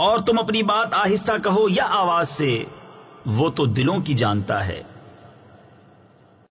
और तुम अपनी बात आहिस्ता कहो या आवाज़ से, वो तो दिलों की जानता है।